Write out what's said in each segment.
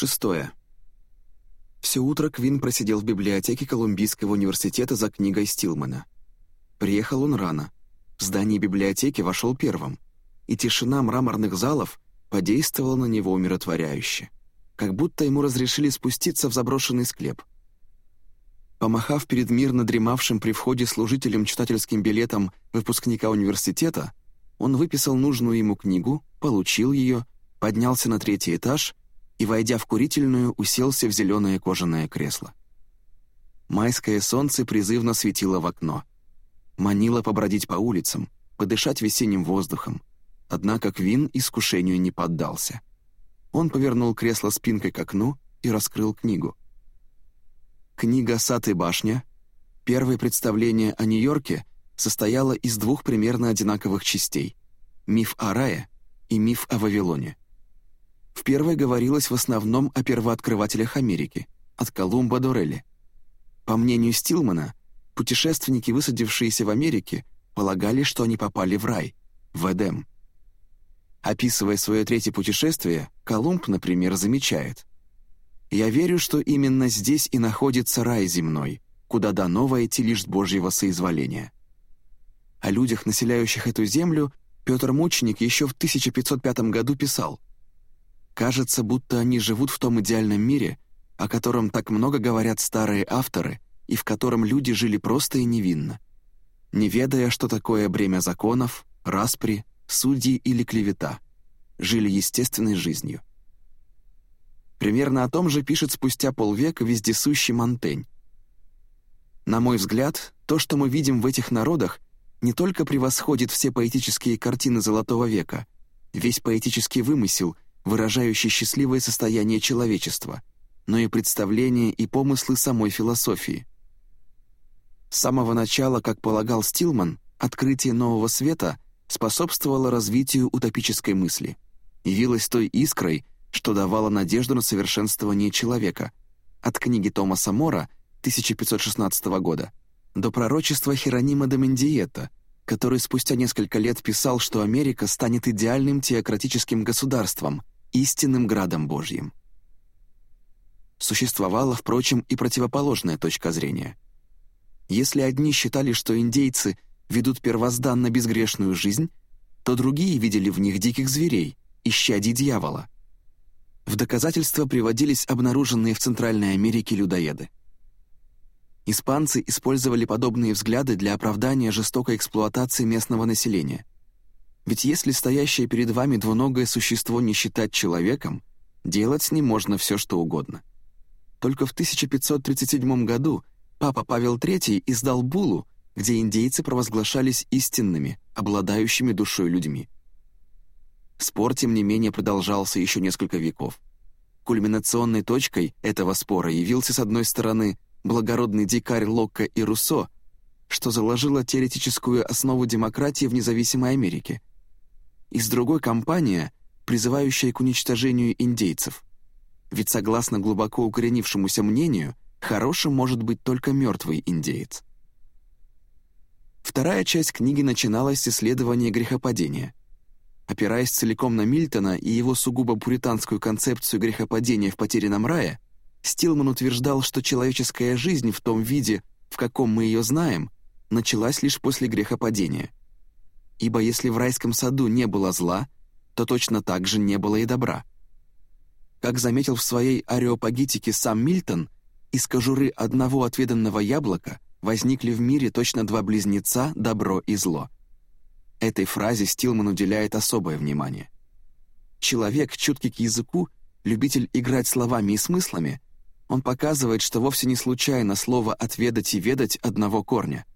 Шестое. Все утро Квин просидел в библиотеке Колумбийского университета за книгой Стилмана. Приехал он рано. В здание библиотеки вошел первым, и тишина мраморных залов подействовала на него умиротворяюще, как будто ему разрешили спуститься в заброшенный склеп. Помахав перед мирно дремавшим при входе служителем читательским билетом выпускника университета, он выписал нужную ему книгу, получил ее, поднялся на третий этаж и, войдя в курительную, уселся в зеленое кожаное кресло. Майское солнце призывно светило в окно. Манило побродить по улицам, подышать весенним воздухом. Однако Квин искушению не поддался. Он повернул кресло спинкой к окну и раскрыл книгу. Книга «Сад и башня», первое представление о Нью-Йорке, состояло из двух примерно одинаковых частей — миф о рае и миф о Вавилоне. В первой говорилось в основном о первооткрывателях Америки, от Колумба до Релли. По мнению Стилмана, путешественники, высадившиеся в Америке, полагали, что они попали в рай, в Эдем. Описывая свое третье путешествие, Колумб, например, замечает я верю, что именно здесь и находится рай земной, куда дано войти лишь Божьего соизволения. О людях, населяющих эту землю, Петр Мученик еще в 1505 году писал «Кажется, будто они живут в том идеальном мире, о котором так много говорят старые авторы и в котором люди жили просто и невинно, не ведая, что такое бремя законов, распри, судьи или клевета, жили естественной жизнью. Примерно о том же пишет спустя полвека вездесущий Монтень. На мой взгляд, то, что мы видим в этих народах, не только превосходит все поэтические картины Золотого века, весь поэтический вымысел, выражающий счастливое состояние человечества, но и представления и помыслы самой философии. С самого начала, как полагал Стилман, открытие нового света способствовало развитию утопической мысли, явилось той искрой, что давало надежду на совершенствование человека, от книги Томаса Мора 1516 года до пророчества Херонима де Мендиета, который спустя несколько лет писал, что Америка станет идеальным теократическим государством, истинным градом Божьим. Существовала, впрочем, и противоположная точка зрения. Если одни считали, что индейцы ведут первозданно безгрешную жизнь, то другие видели в них диких зверей, исчадий дьявола — в доказательство приводились обнаруженные в Центральной Америке людоеды. Испанцы использовали подобные взгляды для оправдания жестокой эксплуатации местного населения. Ведь если стоящее перед вами двуногое существо не считать человеком, делать с ним можно все, что угодно. Только в 1537 году папа Павел III издал буллу, где индейцы провозглашались истинными, обладающими душой людьми. Спор, тем не менее, продолжался еще несколько веков. Кульминационной точкой этого спора явился, с одной стороны, благородный дикарь Локко и Руссо, что заложило теоретическую основу демократии в независимой Америке, и с другой — компания, призывающая к уничтожению индейцев. Ведь согласно глубоко укоренившемуся мнению, хорошим может быть только мертвый индеец. Вторая часть книги начиналась с исследования грехопадения — Опираясь целиком на Мильтона и его сугубо пуританскую концепцию грехопадения в «Потерянном рае», Стилман утверждал, что человеческая жизнь в том виде, в каком мы ее знаем, началась лишь после грехопадения. Ибо если в райском саду не было зла, то точно так же не было и добра. Как заметил в своей ареопагитике сам Мильтон, из кожуры одного отведанного яблока возникли в мире точно два близнеца — добро и зло — Этой фразе Стилман уделяет особое внимание. Человек, чуткий к языку, любитель играть словами и смыслами, он показывает, что вовсе не случайно слово «отведать» и «ведать» одного корня.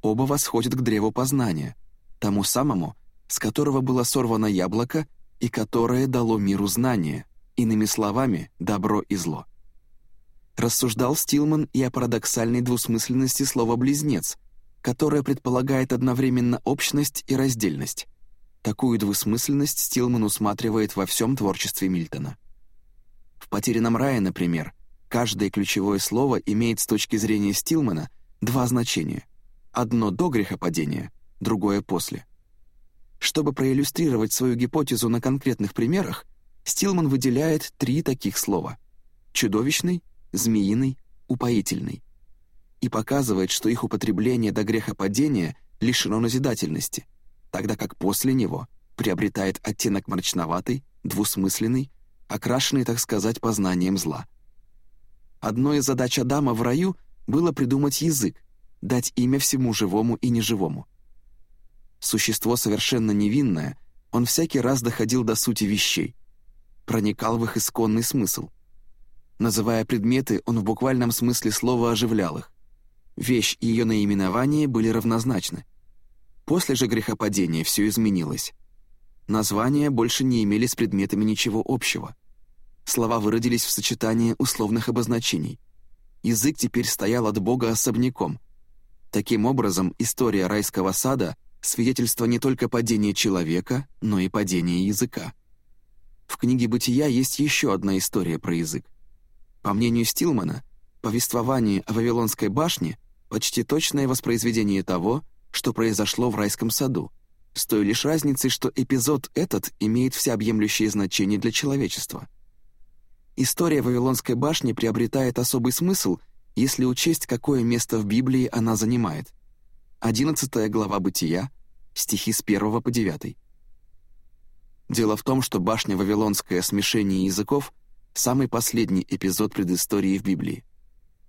Оба восходят к древу познания, тому самому, с которого было сорвано яблоко и которое дало миру знание, иными словами, добро и зло. Рассуждал Стилман и о парадоксальной двусмысленности слова «близнец», которая предполагает одновременно общность и раздельность. Такую двусмысленность Стилман усматривает во всем творчестве Мильтона. В «Потерянном рае», например, каждое ключевое слово имеет с точки зрения Стилмана два значения. Одно до грехопадения, другое после. Чтобы проиллюстрировать свою гипотезу на конкретных примерах, Стилман выделяет три таких слова — чудовищный, змеиный, упоительный и показывает, что их употребление до грехопадения лишено назидательности, тогда как после него приобретает оттенок мрачноватый, двусмысленный, окрашенный, так сказать, познанием зла. Одной из задач Адама в раю было придумать язык, дать имя всему живому и неживому. Существо совершенно невинное, он всякий раз доходил до сути вещей, проникал в их исконный смысл. Называя предметы, он в буквальном смысле слова оживлял их. Вещь и ее наименование были равнозначны. После же грехопадения все изменилось. Названия больше не имели с предметами ничего общего. Слова выродились в сочетание условных обозначений. Язык теперь стоял от Бога особняком. Таким образом, история райского сада — свидетельство не только падения человека, но и падения языка. В книге «Бытия» есть еще одна история про язык. По мнению Стилмана, повествование о Вавилонской башне — почти точное воспроизведение того, что произошло в райском саду, с той лишь разницей, что эпизод этот имеет всеобъемлющее значение для человечества. История Вавилонской башни приобретает особый смысл, если учесть, какое место в Библии она занимает. 11 глава Бытия, стихи с 1 по 9. Дело в том, что башня Вавилонская смешение языков — самый последний эпизод предыстории в Библии.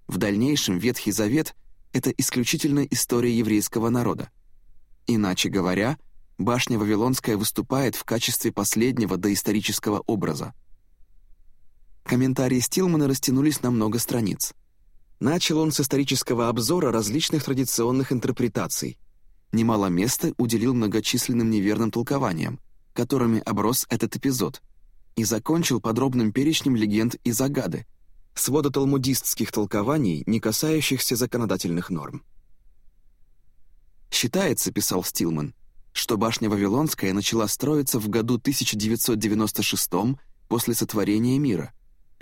В дальнейшем Ветхий Завет — это исключительно история еврейского народа. Иначе говоря, башня Вавилонская выступает в качестве последнего доисторического образа. Комментарии Стилмана растянулись на много страниц. Начал он с исторического обзора различных традиционных интерпретаций. Немало места уделил многочисленным неверным толкованиям, которыми оброс этот эпизод, и закончил подробным перечнем легенд и загады, свода талмудистских толкований, не касающихся законодательных норм. «Считается, — писал Стилман, — что башня Вавилонская начала строиться в году 1996 после сотворения мира,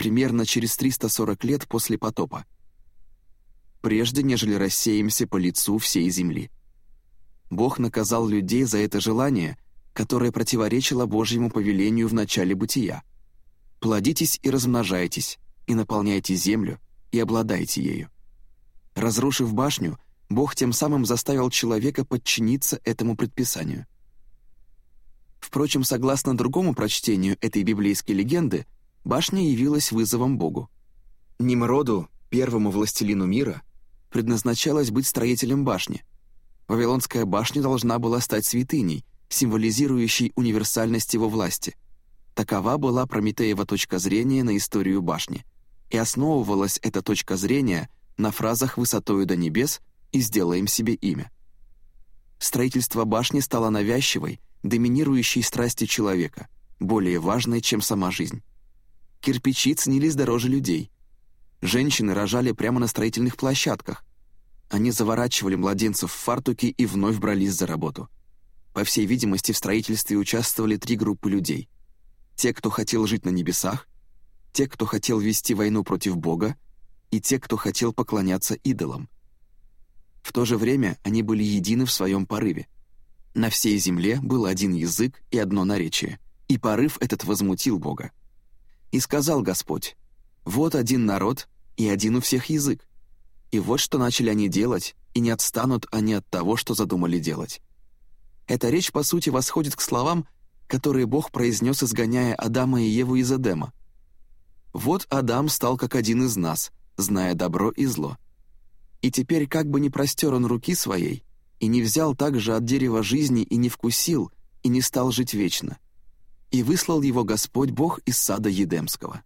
примерно через 340 лет после потопа, прежде нежели рассеемся по лицу всей земли. Бог наказал людей за это желание, которое противоречило Божьему повелению в начале бытия. «Плодитесь и размножайтесь, и наполняйте землю, и обладайте ею». Разрушив башню, Бог тем самым заставил человека подчиниться этому предписанию. Впрочем, согласно другому прочтению этой библейской легенды, башня явилась вызовом Богу. Нимроду, первому властелину мира, предназначалось быть строителем башни. Вавилонская башня должна была стать святыней, символизирующей универсальность его власти. Такова была Прометеева точка зрения на историю башни, и основывалась эта точка зрения на фразах «высотою до небес» и «сделаем себе имя». Строительство башни стало навязчивой, доминирующей страсти человека, более важной, чем сама жизнь. Кирпичи ценились дороже людей. Женщины рожали прямо на строительных площадках. Они заворачивали младенцев в фартуки и вновь брались за работу. По всей видимости, в строительстве участвовали три группы людей. Те, кто хотел жить на небесах, те, кто хотел вести войну против Бога, и те, кто хотел поклоняться идолам. В то же время они были едины в своем порыве. На всей земле был один язык и одно наречие, и порыв этот возмутил Бога. И сказал Господь, «Вот один народ и один у всех язык. И вот что начали они делать, и не отстанут они от того, что задумали делать». Эта речь, по сути, восходит к словам, которые Бог произнес, изгоняя Адама и Еву из Эдема. «Вот Адам стал как один из нас, зная добро и зло. И теперь как бы не простер он руки своей, и не взял также от дерева жизни и не вкусил, и не стал жить вечно. И выслал его Господь Бог из сада Едемского».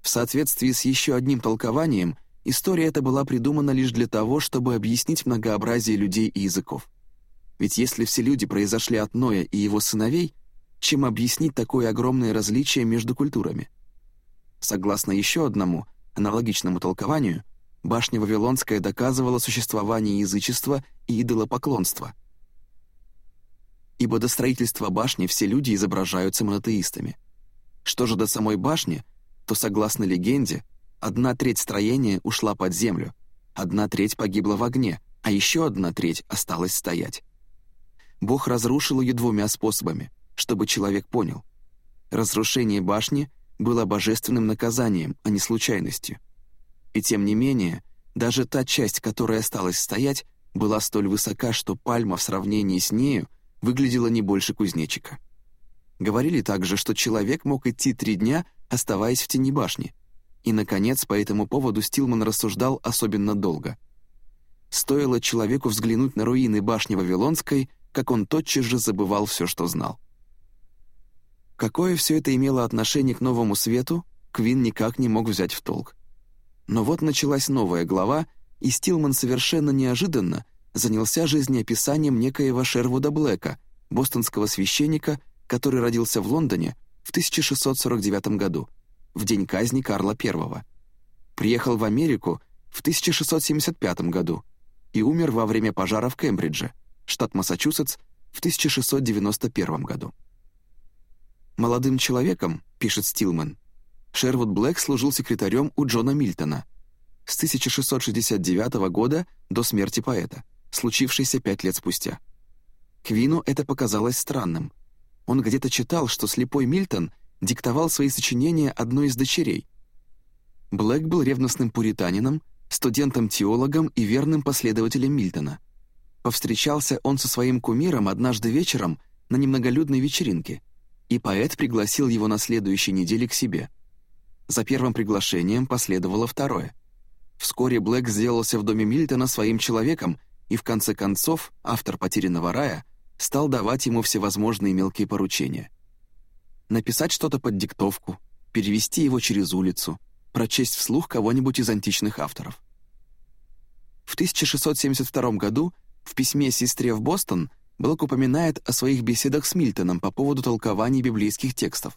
В соответствии с еще одним толкованием, история эта была придумана лишь для того, чтобы объяснить многообразие людей и языков. Ведь если все люди произошли от Ноя и его сыновей, чем объяснить такое огромное различие между культурами? Согласно еще одному, аналогичному толкованию, башня Вавилонская доказывала существование язычества и идолопоклонства. Ибо до строительства башни все люди изображаются монотеистами. Что же до самой башни, то, согласно легенде, одна треть строения ушла под землю, одна треть погибла в огне, а еще одна треть осталась стоять. Бог разрушил ее двумя способами, чтобы человек понял. Разрушение башни было божественным наказанием, а не случайностью. И тем не менее, даже та часть, которая осталась стоять, была столь высока, что пальма в сравнении с нею выглядела не больше кузнечика. Говорили также, что человек мог идти три дня, оставаясь в тени башни. И, наконец, по этому поводу Стилман рассуждал особенно долго. Стоило человеку взглянуть на руины башни Вавилонской, как он тотчас же забывал все, что знал. Какое все это имело отношение к новому свету, Квин никак не мог взять в толк. Но вот началась новая глава, и Стилман совершенно неожиданно занялся жизнеописанием некоего Шервуда Блэка, бостонского священника, который родился в Лондоне в 1649 году, в день казни Карла I. Приехал в Америку в 1675 году и умер во время пожара в Кембридже, штат Массачусетс, в 1691 году. «Молодым человеком», — пишет Стилман, Шервуд Блэк служил секретарем у Джона Мильтона с 1669 года до смерти поэта, случившейся пять лет спустя. Квину это показалось странным. Он где-то читал, что слепой Мильтон диктовал свои сочинения одной из дочерей. Блэк был ревностным пуританином, студентом-теологом и верным последователем Мильтона. Повстречался он со своим кумиром однажды вечером на немноголюдной вечеринке, и поэт пригласил его на следующей неделе к себе — за первым приглашением последовало второе. Вскоре Блэк сделался в доме Мильтона своим человеком, и в конце концов автор «Потерянного рая» стал давать ему всевозможные мелкие поручения. Написать что-то под диктовку, перевести его через улицу, прочесть вслух кого-нибудь из античных авторов. В 1672 году в письме сестре в Бостон Блэк упоминает о своих беседах с Мильтоном по поводу толкования библейских текстов.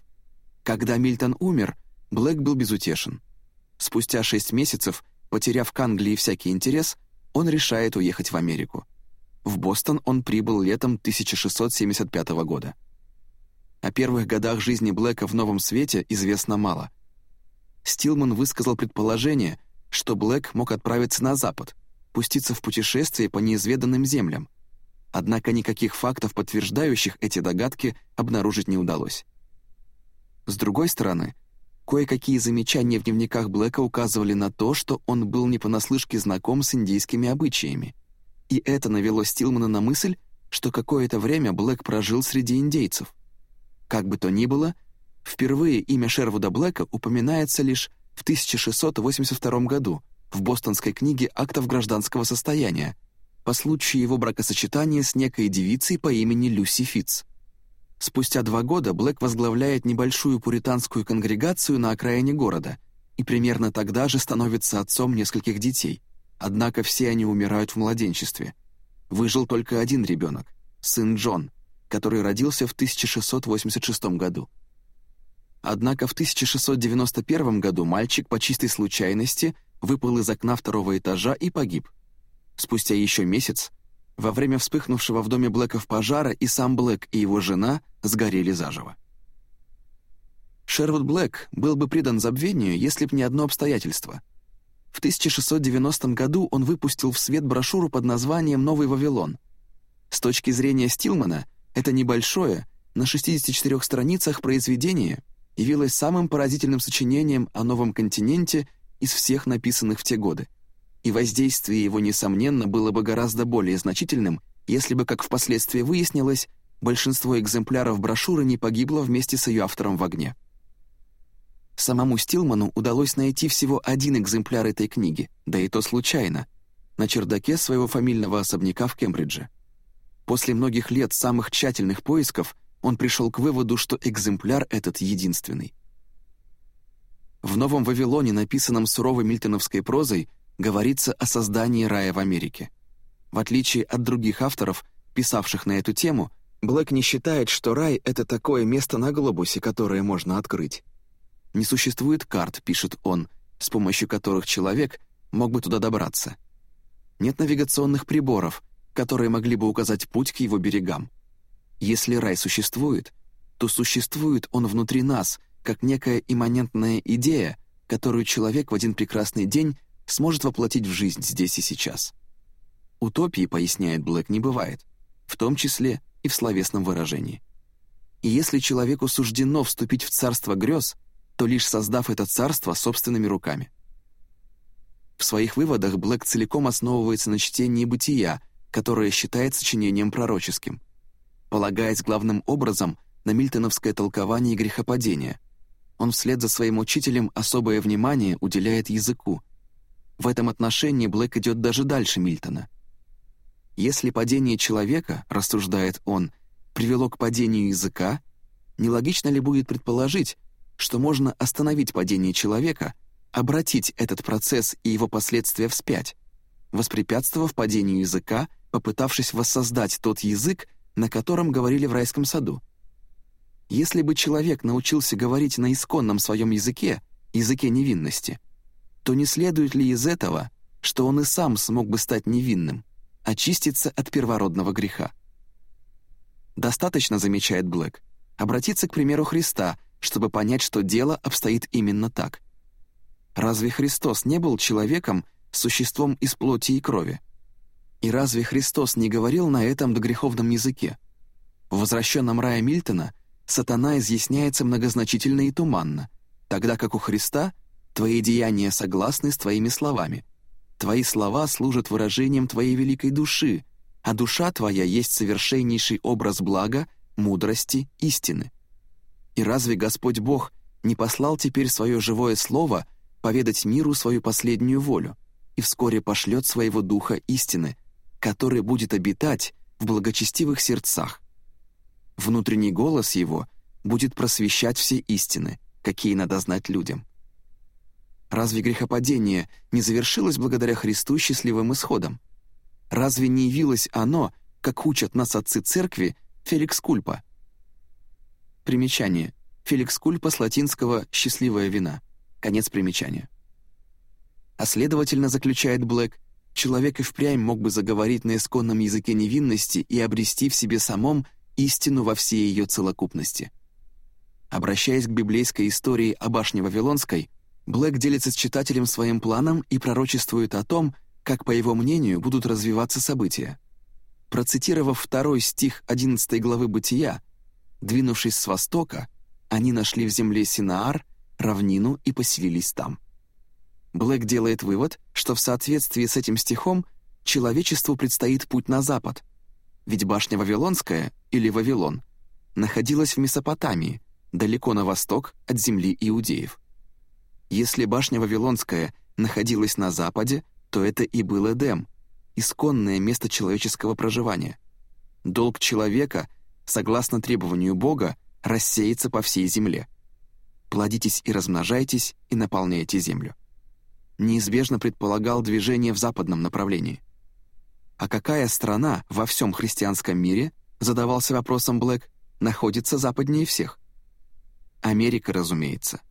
Когда Мильтон умер, Блэк был безутешен. Спустя шесть месяцев, потеряв к Англии всякий интерес, он решает уехать в Америку. В Бостон он прибыл летом 1675 года. О первых годах жизни Блэка в Новом Свете известно мало. Стилман высказал предположение, что Блэк мог отправиться на запад, пуститься в путешествие по неизведанным землям. Однако никаких фактов, подтверждающих эти догадки, обнаружить не удалось. С другой стороны, Кое-какие замечания в дневниках Блэка указывали на то, что он был не понаслышке знаком с индейскими обычаями. И это навело Стилмана на мысль, что какое-то время Блэк прожил среди индейцев. Как бы то ни было, впервые имя Шервуда Блэка упоминается лишь в 1682 году в бостонской книге «Актов гражданского состояния» по случаю его бракосочетания с некой девицей по имени Люси Фитц. Спустя два года Блэк возглавляет небольшую пуританскую конгрегацию на окраине города и примерно тогда же становится отцом нескольких детей. Однако все они умирают в младенчестве. Выжил только один ребенок, сын Джон, который родился в 1686 году. Однако в 1691 году мальчик по чистой случайности выпал из окна второго этажа и погиб. Спустя еще месяц во время вспыхнувшего в доме Блэков пожара и сам Блэк, и его жена сгорели заживо. Шервуд Блэк был бы придан забвению, если б не одно обстоятельство. В 1690 году он выпустил в свет брошюру под названием «Новый Вавилон». С точки зрения Стилмана, это небольшое, на 64 страницах произведение явилось самым поразительным сочинением о новом континенте из всех написанных в те годы и воздействие его, несомненно, было бы гораздо более значительным, если бы, как впоследствии выяснилось, большинство экземпляров брошюры не погибло вместе с ее автором в огне. Самому Стилману удалось найти всего один экземпляр этой книги, да и то случайно, на чердаке своего фамильного особняка в Кембридже. После многих лет самых тщательных поисков он пришел к выводу, что экземпляр этот единственный. В «Новом Вавилоне», написанном суровой мильтоновской прозой, говорится о создании рая в Америке. В отличие от других авторов, писавших на эту тему, Блэк не считает, что рай — это такое место на глобусе, которое можно открыть. «Не существует карт», — пишет он, с помощью которых человек мог бы туда добраться. Нет навигационных приборов, которые могли бы указать путь к его берегам. Если рай существует, то существует он внутри нас, как некая имманентная идея, которую человек в один прекрасный день сможет воплотить в жизнь здесь и сейчас. Утопии, поясняет Блэк, не бывает, в том числе и в словесном выражении. И если человеку суждено вступить в царство грез, то лишь создав это царство собственными руками. В своих выводах Блэк целиком основывается на чтении «Бытия», которое считает сочинением пророческим, полагаясь главным образом на мильтоновское толкование грехопадения. Он вслед за своим учителем особое внимание уделяет языку. В этом отношении Блэк идет даже дальше Мильтона. Если падение человека, рассуждает он, привело к падению языка, нелогично ли будет предположить, что можно остановить падение человека, обратить этот процесс и его последствия вспять, воспрепятствовав падению языка, попытавшись воссоздать тот язык, на котором говорили в райском саду. Если бы человек научился говорить на исконном своем языке, языке невинности, то не следует ли из этого, что он и сам смог бы стать невинным, очиститься от первородного греха? Достаточно, замечает Блэк, обратиться к примеру Христа, чтобы понять, что дело обстоит именно так. Разве Христос не был человеком, существом из плоти и крови? И разве Христос не говорил на этом догреховном языке? В возвращенном рае Мильтона сатана изъясняется многозначительно и туманно, тогда как у Христа твои деяния согласны с твоими словами. Твои слова служат выражением твоей великой души, а душа твоя есть совершеннейший образ блага, мудрости, истины. И разве Господь Бог не послал теперь свое живое слово поведать миру свою последнюю волю и вскоре пошлет своего Духа истины, который будет обитать в благочестивых сердцах? Внутренний голос его будет просвещать все истины, какие надо знать людям. Разве грехопадение не завершилось благодаря Христу счастливым исходом? Разве не явилось оно, как учат нас отцы церкви, Феликс Кульпа? Примечание. Феликс Кульпа с латинского «счастливая вина». Конец примечания. А следовательно, заключает Блэк, человек и впрямь мог бы заговорить на исконном языке невинности и обрести в себе самом истину во всей ее целокупности. Обращаясь к библейской истории о башне Вавилонской, Блэк делится с читателем своим планом и пророчествует о том, как, по его мнению, будут развиваться события. Процитировав второй стих 11 главы «Бытия», двинувшись с востока, они нашли в земле Синаар, равнину и поселились там. Блэк делает вывод, что в соответствии с этим стихом человечеству предстоит путь на запад, ведь башня Вавилонская, или Вавилон, находилась в Месопотамии, далеко на восток от земли иудеев. Если башня Вавилонская находилась на западе, то это и был Эдем, исконное место человеческого проживания. Долг человека, согласно требованию Бога, рассеется по всей земле. Плодитесь и размножайтесь, и наполняйте землю. Неизбежно предполагал движение в западном направлении. А какая страна во всем христианском мире, задавался вопросом Блэк, находится западнее всех? Америка, разумеется.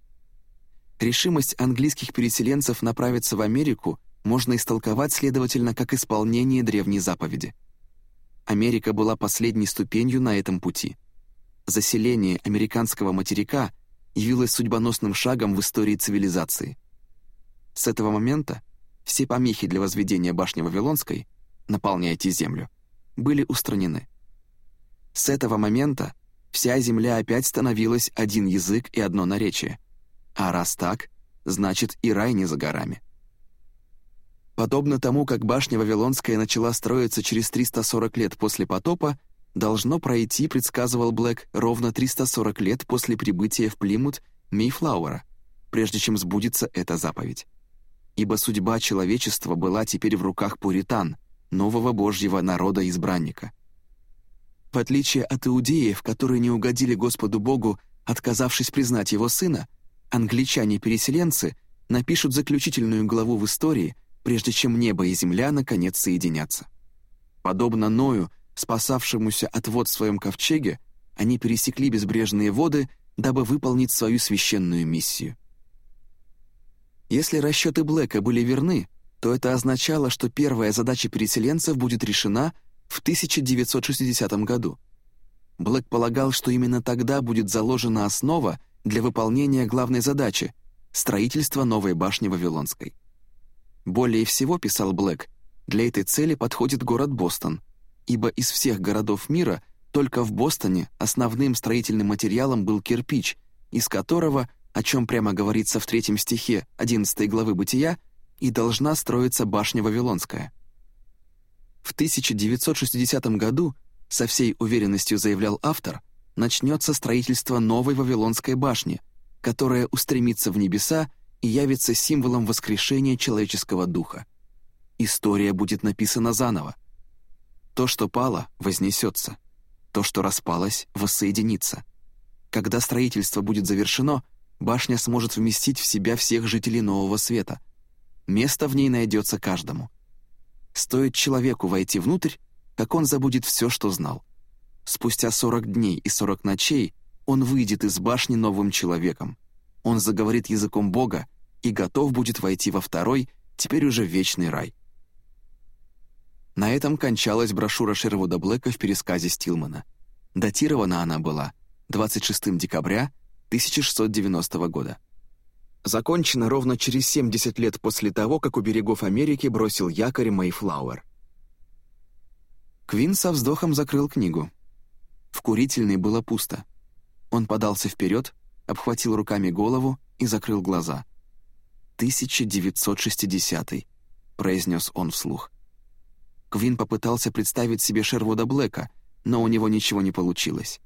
Решимость английских переселенцев направиться в Америку – можно истолковать, следовательно, как исполнение древней заповеди. Америка была последней ступенью на этом пути. Заселение американского материка явилось судьбоносным шагом в истории цивилизации. С этого момента все помехи для возведения башни Вавилонской «наполняйте землю» были устранены. С этого момента вся земля опять становилась один язык и одно наречие. А раз так, значит и рай не за горами. Подобно тому, как башня Вавилонская начала строиться через 340 лет после потопа, должно пройти, предсказывал Блэк, ровно 340 лет после прибытия в Плимут Мейфлауэра, прежде чем сбудется эта заповедь. Ибо судьба человечества была теперь в руках пуритан, нового божьего народа-избранника. В отличие от иудеев, которые не угодили Господу Богу, отказавшись признать его сына, англичане-переселенцы напишут заключительную главу в истории, прежде чем небо и земля наконец соединятся. Подобно Ною, спасавшемуся от вод в своем ковчеге, они пересекли безбрежные воды, дабы выполнить свою священную миссию. Если расчеты Блэка были верны, то это означало, что первая задача переселенцев будет решена в 1960 году. Блэк полагал, что именно тогда будет заложена основа для выполнения главной задачи — строительства новой башни Вавилонской. Более всего, писал Блэк, для этой цели подходит город Бостон, ибо из всех городов мира Только в Бостоне основным строительным материалом был кирпич, из которого, о чем прямо говорится в третьем стихе 11 главы «Бытия», и должна строиться башня Вавилонская. В 1960 году, со всей уверенностью заявлял автор, начнется строительство новой Вавилонской башни, которая устремится в небеса и явится символом воскрешения человеческого духа. История будет написана заново. То, что пало, вознесется. То, что распалось, воссоединится. Когда строительство будет завершено, башня сможет вместить в себя всех жителей Нового Света. Место в ней найдется каждому. Стоит человеку войти внутрь, как он забудет все, что знал. Спустя 40 дней и 40 ночей он выйдет из башни новым человеком. Он заговорит языком Бога и готов будет войти во второй, теперь уже вечный рай. На этом кончалась брошюра Шервуда Блэка в пересказе Стилмана. Датирована она была 26 декабря 1690 года. Закончена ровно через 70 лет после того, как у берегов Америки бросил якорь Мэйфлауэр. Квин со вздохом закрыл книгу. В курительной было пусто. Он подался вперед, обхватил руками голову и закрыл глаза. «1960-й», — произнес он вслух. Квин попытался представить себе Шервуда Блэка, но у него ничего не получилось.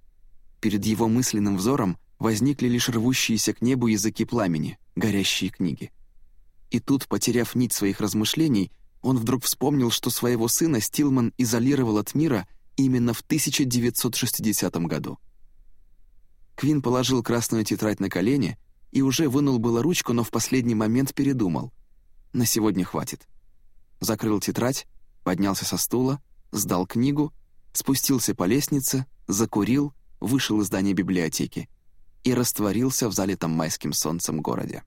Перед его мысленным взором возникли лишь рвущиеся к небу языки пламени, горящие книги. И тут, потеряв нить своих размышлений, он вдруг вспомнил, что своего сына Стилман изолировал от мира именно в 1960 году. Квин положил красную тетрадь на колени и уже вынул было ручку, но в последний момент передумал. На сегодня хватит. Закрыл тетрадь, поднялся со стула, сдал книгу, спустился по лестнице, закурил, вышел из здания библиотеки и растворился в залитом майским солнцем городе.